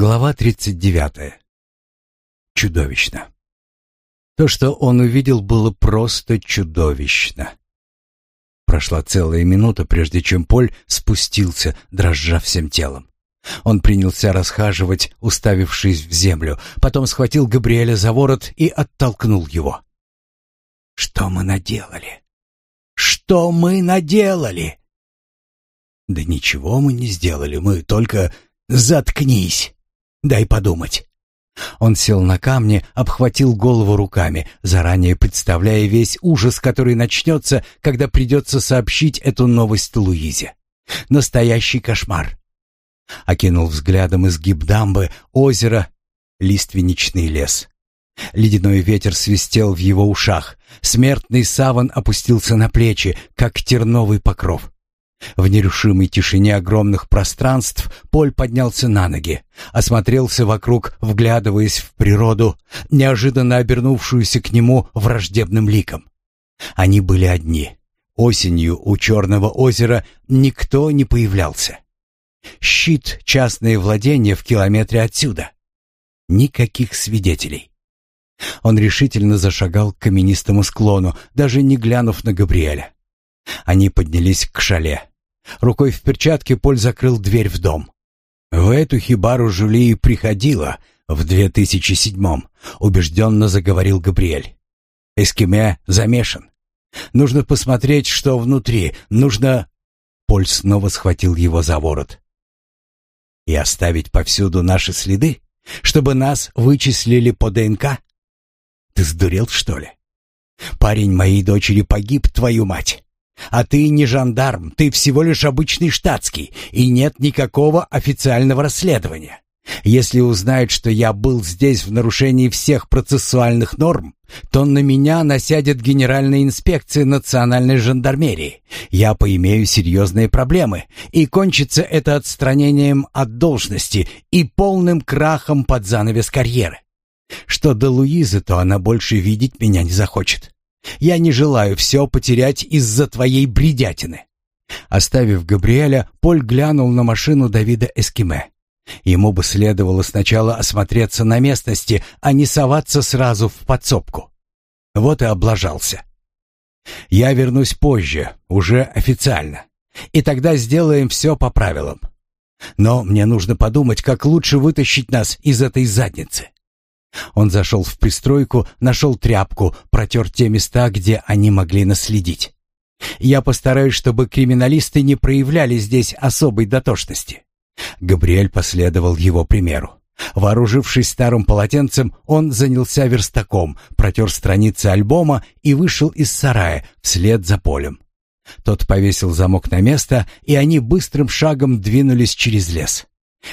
Глава 39. Чудовищно. То, что он увидел, было просто чудовищно. Прошла целая минута, прежде чем Поль спустился, дрожа всем телом. Он принялся расхаживать, уставившись в землю, потом схватил Габриэля за ворот и оттолкнул его. «Что мы наделали? Что мы наделали?» «Да ничего мы не сделали, мы только... Заткнись!» Дай подумать. Он сел на камни, обхватил голову руками, заранее представляя весь ужас, который начнется, когда придется сообщить эту новость Луизе. Настоящий кошмар. Окинул взглядом изгиб дамбы, озеро, лиственничный лес. Ледяной ветер свистел в его ушах. Смертный саван опустился на плечи, как терновый покров. В нерушимой тишине огромных пространств Поль поднялся на ноги, осмотрелся вокруг, вглядываясь в природу, неожиданно обернувшуюся к нему враждебным ликом. Они были одни. Осенью у Черного озера никто не появлялся. Щит — частное владение в километре отсюда. Никаких свидетелей. Он решительно зашагал к каменистому склону, даже не глянув на Габриэля. Они поднялись к шале. Рукой в перчатке Поль закрыл дверь в дом. В эту хибару Жюли приходила в 2007-м, убежденно заговорил Габриэль. Эскиме замешан. Нужно посмотреть, что внутри. Нужно... Поль снова схватил его за ворот. И оставить повсюду наши следы, чтобы нас вычислили по ДНК? Ты сдурел, что ли? Парень моей дочери погиб, твою мать. А ты не жандарм, ты всего лишь обычный штатский, и нет никакого официального расследования. Если узнают, что я был здесь в нарушении всех процессуальных норм, то на меня насядет Генеральная инспекция национальной жандармерии. Я поимею серьезные проблемы, и кончится это отстранением от должности и полным крахом под занавес карьеры. Что до Луизы, то она больше видеть меня не захочет. Я не желаю все потерять из-за твоей бредятины». Оставив Габриэля, Поль глянул на машину Давида Эскиме. Ему бы следовало сначала осмотреться на местности, а не соваться сразу в подсобку. Вот и облажался. «Я вернусь позже, уже официально, и тогда сделаем все по правилам. Но мне нужно подумать, как лучше вытащить нас из этой задницы». Он зашел в пристройку, нашел тряпку, протер те места, где они могли наследить. Я постараюсь, чтобы криминалисты не проявляли здесь особой дотошности. Габриэль последовал его примеру. Вооружившись старым полотенцем, он занялся верстаком, протер страницы альбома и вышел из сарая вслед за полем. Тот повесил замок на место, и они быстрым шагом двинулись через лес.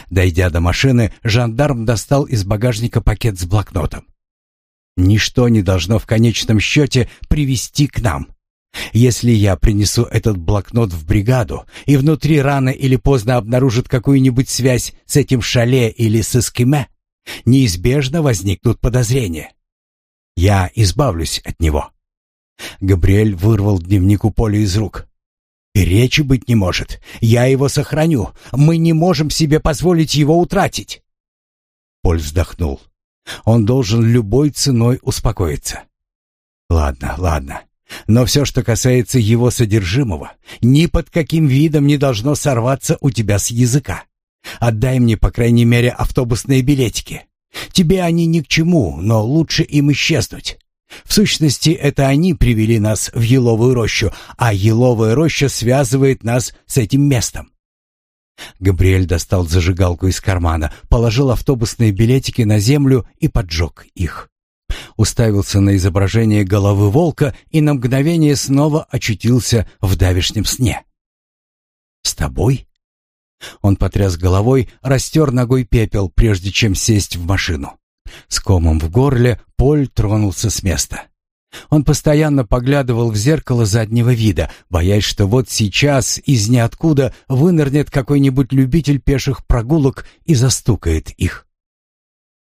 Дойдя до машины, жандарм достал из багажника пакет с блокнотом. «Ничто не должно в конечном счете привести к нам. Если я принесу этот блокнот в бригаду, и внутри рано или поздно обнаружат какую-нибудь связь с этим шале или с эскиме, неизбежно возникнут подозрения. Я избавлюсь от него». Габриэль вырвал дневнику у из рук. Речи быть не может. Я его сохраню. Мы не можем себе позволить его утратить. Поль вздохнул. Он должен любой ценой успокоиться. Ладно, ладно. Но все, что касается его содержимого, ни под каким видом не должно сорваться у тебя с языка. Отдай мне, по крайней мере, автобусные билетики. Тебе они ни к чему, но лучше им исчезнуть. В сущности, это они привели нас в еловую рощу, а еловая роща связывает нас с этим местом. Габриэль достал зажигалку из кармана, положил автобусные билетики на землю и поджег их. Уставился на изображение головы волка и на мгновение снова очутился в давешнем сне. «С тобой?» Он потряс головой, растер ногой пепел, прежде чем сесть в машину. С комом в горле Поль тронулся с места. Он постоянно поглядывал в зеркало заднего вида, боясь, что вот сейчас из ниоткуда вынырнет какой-нибудь любитель пеших прогулок и застукает их.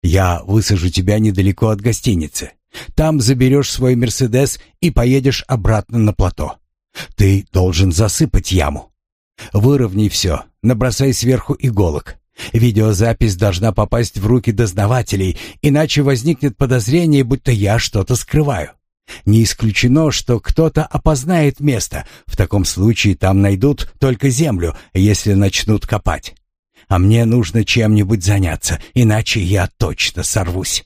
«Я высажу тебя недалеко от гостиницы. Там заберешь свой «Мерседес» и поедешь обратно на плато. Ты должен засыпать яму. Выровняй все, набросай сверху иголок. Видеозапись должна попасть в руки дознавателей, иначе возникнет подозрение, будто я что-то скрываю. Не исключено, что кто-то опознает место. В таком случае там найдут только землю, если начнут копать. А мне нужно чем-нибудь заняться, иначе я точно сорвусь.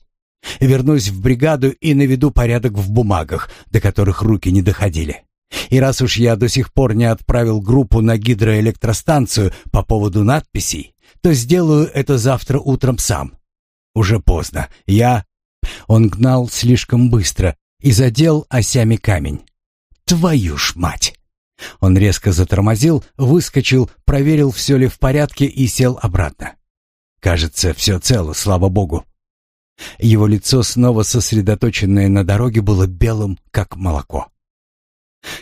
Вернусь в бригаду и наведу порядок в бумагах, до которых руки не доходили. И раз уж я до сих пор не отправил группу на гидроэлектростанцию по поводу надписей, то сделаю это завтра утром сам. Уже поздно. Я...» Он гнал слишком быстро и задел осями камень. «Твою ж мать!» Он резко затормозил, выскочил, проверил, все ли в порядке и сел обратно. «Кажется, все цело, слава богу». Его лицо, снова сосредоточенное на дороге, было белым, как молоко.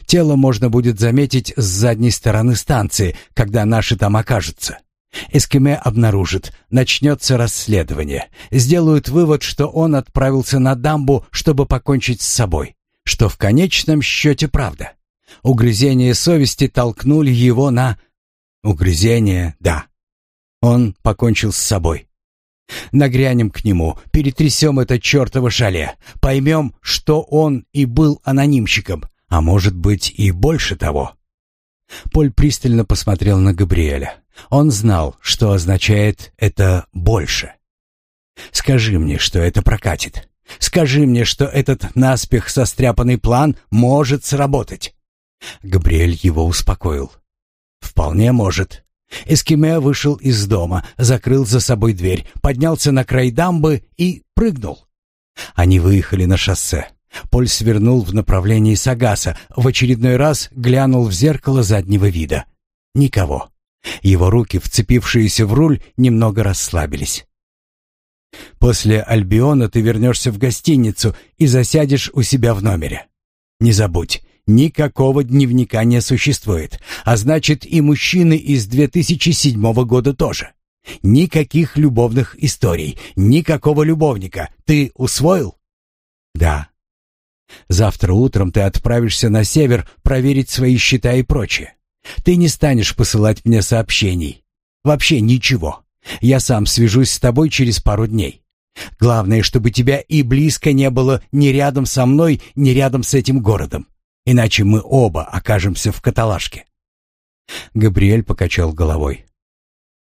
Тело можно будет заметить с задней стороны станции, когда наши там окажутся. Эскиме обнаружит, начнется расследование. Сделают вывод, что он отправился на дамбу, чтобы покончить с собой. Что в конечном счете правда. Угрызения совести толкнули его на... Угрызение, да. Он покончил с собой. Нагрянем к нему, перетрясем это чертово шале, поймем, что он и был анонимщиком, а может быть и больше того. Поль пристально посмотрел на Габриэля. Он знал, что означает это «больше». «Скажи мне, что это прокатит. Скажи мне, что этот наспех состряпанный план может сработать». Габриэль его успокоил. «Вполне может». Эскиме вышел из дома, закрыл за собой дверь, поднялся на край дамбы и прыгнул. Они выехали на шоссе. Поль свернул в направлении Сагаса, в очередной раз глянул в зеркало заднего вида. Никого. Его руки, вцепившиеся в руль, немного расслабились. «После Альбиона ты вернешься в гостиницу и засядешь у себя в номере. Не забудь, никакого дневника не существует, а значит и мужчины из 2007 года тоже. Никаких любовных историй, никакого любовника. Ты усвоил?» «Да». «Завтра утром ты отправишься на север проверить свои счета и прочее. Ты не станешь посылать мне сообщений. Вообще ничего. Я сам свяжусь с тобой через пару дней. Главное, чтобы тебя и близко не было ни рядом со мной, ни рядом с этим городом. Иначе мы оба окажемся в каталажке». Габриэль покачал головой.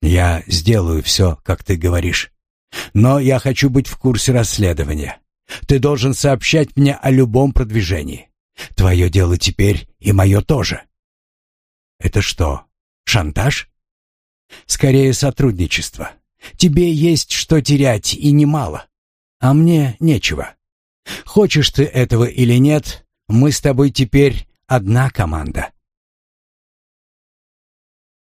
«Я сделаю все, как ты говоришь. Но я хочу быть в курсе расследования. Ты должен сообщать мне о любом продвижении. Твое дело теперь и мое тоже. Это что, шантаж? Скорее сотрудничество. Тебе есть что терять и немало, а мне нечего. Хочешь ты этого или нет, мы с тобой теперь одна команда.